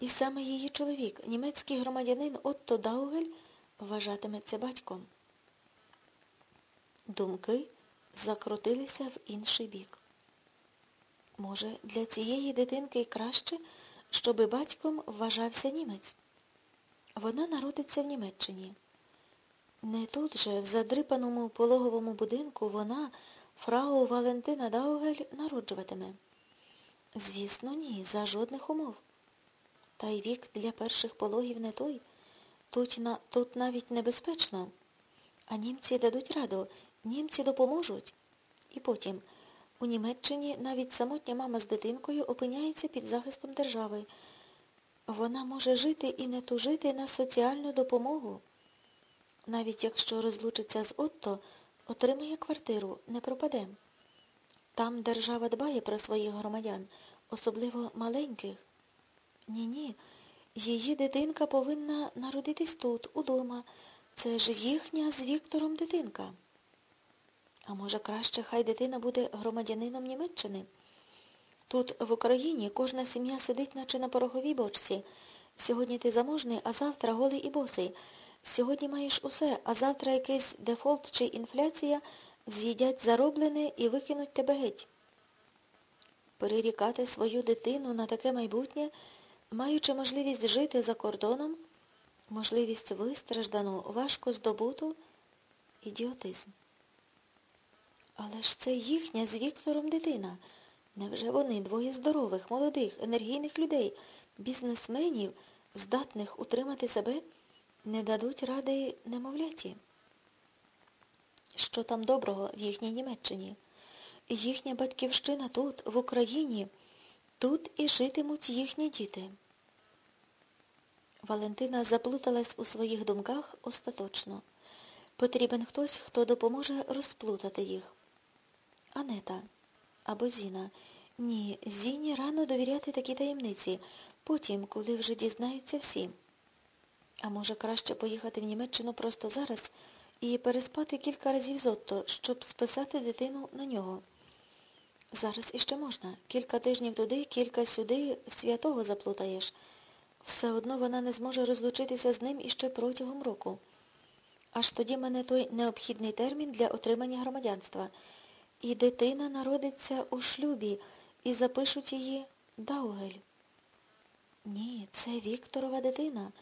І саме її чоловік, німецький громадянин Отто Даугель, вважатиметься батьком. Думки закрутилися в інший бік. Може, для цієї дитинки краще, щоби батьком вважався німець. Вона народиться в Німеччині. Не тут же, в задрипаному пологовому будинку, вона, фрау Валентина Даугель, народжуватиме. Звісно, ні, за жодних умов. Та й вік для перших пологів не той. Тут, на, тут навіть небезпечно. А німці дадуть раду, німці допоможуть. І потім, у Німеччині навіть самотня мама з дитинкою опиняється під захистом держави. Вона може жити і не тужити на соціальну допомогу. Навіть якщо розлучиться з Отто, отримає квартиру, не пропаде. Там держава дбає про своїх громадян, особливо маленьких. Ні-ні, її дитинка повинна народитись тут, удома. Це ж їхня з Віктором дитинка. А може краще хай дитина буде громадянином Німеччини? Тут в Україні кожна сім'я сидить, наче на пороховій бочці. Сьогодні ти заможний, а завтра голий і босий. Сьогодні маєш усе, а завтра якийсь дефолт чи інфляція з'їдять зароблене і викинуть тебе геть. Перерікати свою дитину на таке майбутнє, маючи можливість жити за кордоном, можливість вистраждану, важко здобуту, ідіотизм. Але ж це їхня з Віктором дитина. Невже вони двоє здорових, молодих, енергійних людей, бізнесменів, здатних утримати себе, не дадуть ради немовляті? Що там доброго в їхній Німеччині? Їхня батьківщина тут, в Україні, тут і житимуть їхні діти. Валентина заплуталась у своїх думках остаточно. Потрібен хтось, хто допоможе розплутати їх. Анета або Зіна. Ні, Зіні рано довіряти такі таємниці, потім, коли вже дізнаються всі. А може краще поїхати в Німеччину просто зараз і переспати кілька разів з Отто, щоб списати дитину на нього. Зараз іще можна. Кілька тижнів туди, кілька сюди святого заплутаєш. Все одно вона не зможе розлучитися з ним іще протягом року. Аж тоді мене той необхідний термін для отримання громадянства. І дитина народиться у шлюбі і запишуть її Даугель. Ні, це Вікторова дитина.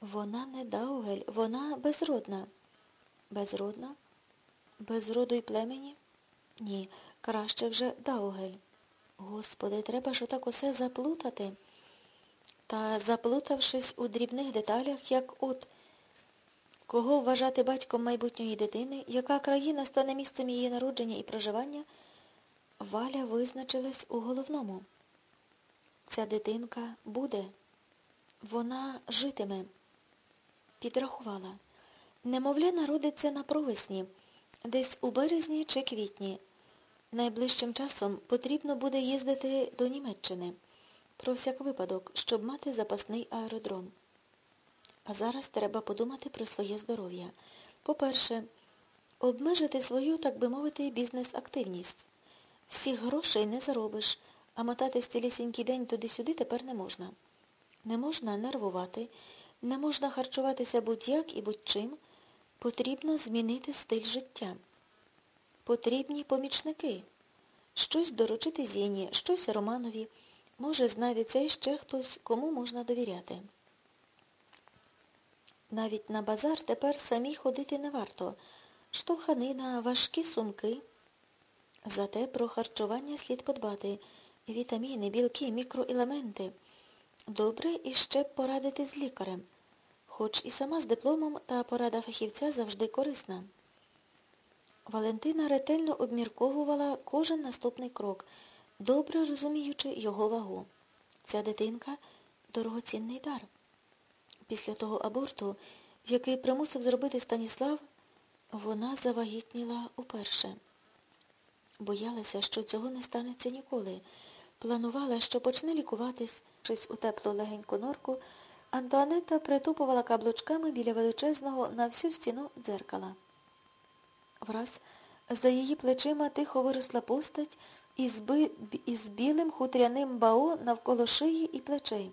Вона не Даугель, вона безродна. Безродна? Без роду й племені? Ні, краще вже Даугель. Господи, треба ж отак усе заплутати. Та заплутавшись у дрібних деталях, як от, кого вважати батьком майбутньої дитини, яка країна стане місцем її народження і проживання, Валя визначилась у головному. Ця дитинка буде. Вона житиме. Підрахувала. Немовля народиться на провесні, десь у березні чи квітні. Найближчим часом потрібно буде їздити до Німеччини. Про всяк випадок, щоб мати запасний аеродром. А зараз треба подумати про своє здоров'я. По-перше, обмежити свою, так би мовити, бізнес-активність. Всіх грошей не заробиш, а мотатись цілісінький день туди-сюди тепер не можна. Не можна нервувати, не можна харчуватися будь-як і будь-чим. Потрібно змінити стиль життя. Потрібні помічники. Щось доручити Зіні, щось Романові. Може, знайдеться іще хтось, кому можна довіряти. Навіть на базар тепер самі ходити не варто. Штовханина, важкі сумки. Зате про харчування слід подбати. Вітаміни, білки, мікроелементи. Добре іще порадити з лікарем. Хоч і сама з дипломом та порада фахівця завжди корисна. Валентина ретельно обмірковувала кожен наступний крок, добре розуміючи його вагу. Ця дитинка дорогоцінний дар. Після того аборту, який примусив зробити Станіслав, вона завагітніла уперше. Боялася, що цього не станеться ніколи. Планувала, що почне лікуватись, щось у теплу легеньку норку, Антуанета притупувала каблучками біля величезного на всю стіну дзеркала. Враз за її плечима тихо виросла постать із, би... із білим хутряним бао навколо шиї і плечей.